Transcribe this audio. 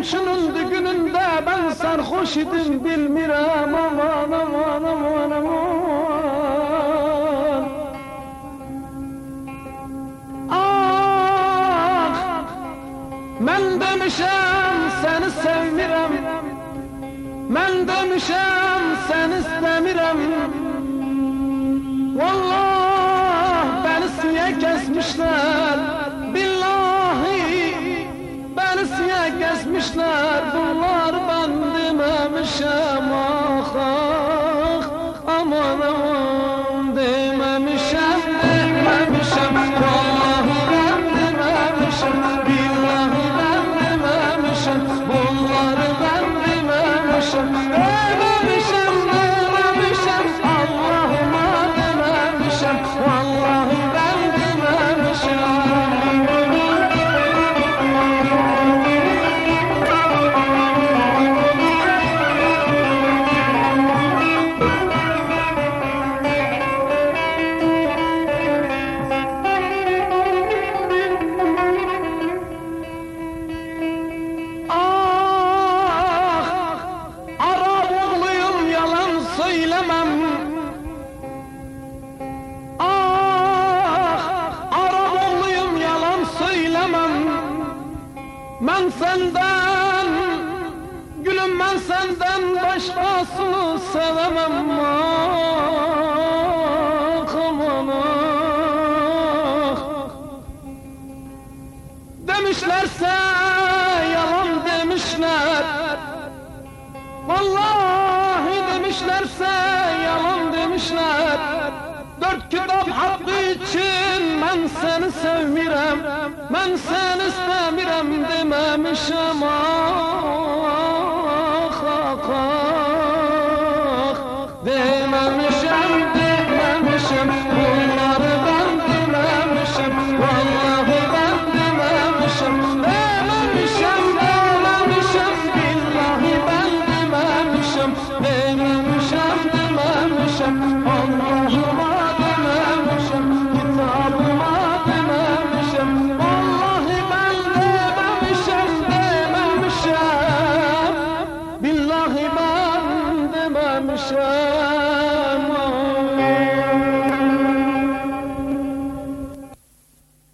Komşunun düğününde ben sarhoş idim bilmirem aman aman aman aman. Ah ben demişem seni sevmirem Ben demişem seni istemirem Vallahi beni siye kesmişler kesmişler bunlar ben dememişim. Ben senden Gülüm ben senden başkasını sevemem. Ah ah. Demişlerse yalan demişler. Vallahi demişlerse yalan demişler. Dört kitap hakkı için ben seni sevmirem. Ben seni istemirem dememişim ah ah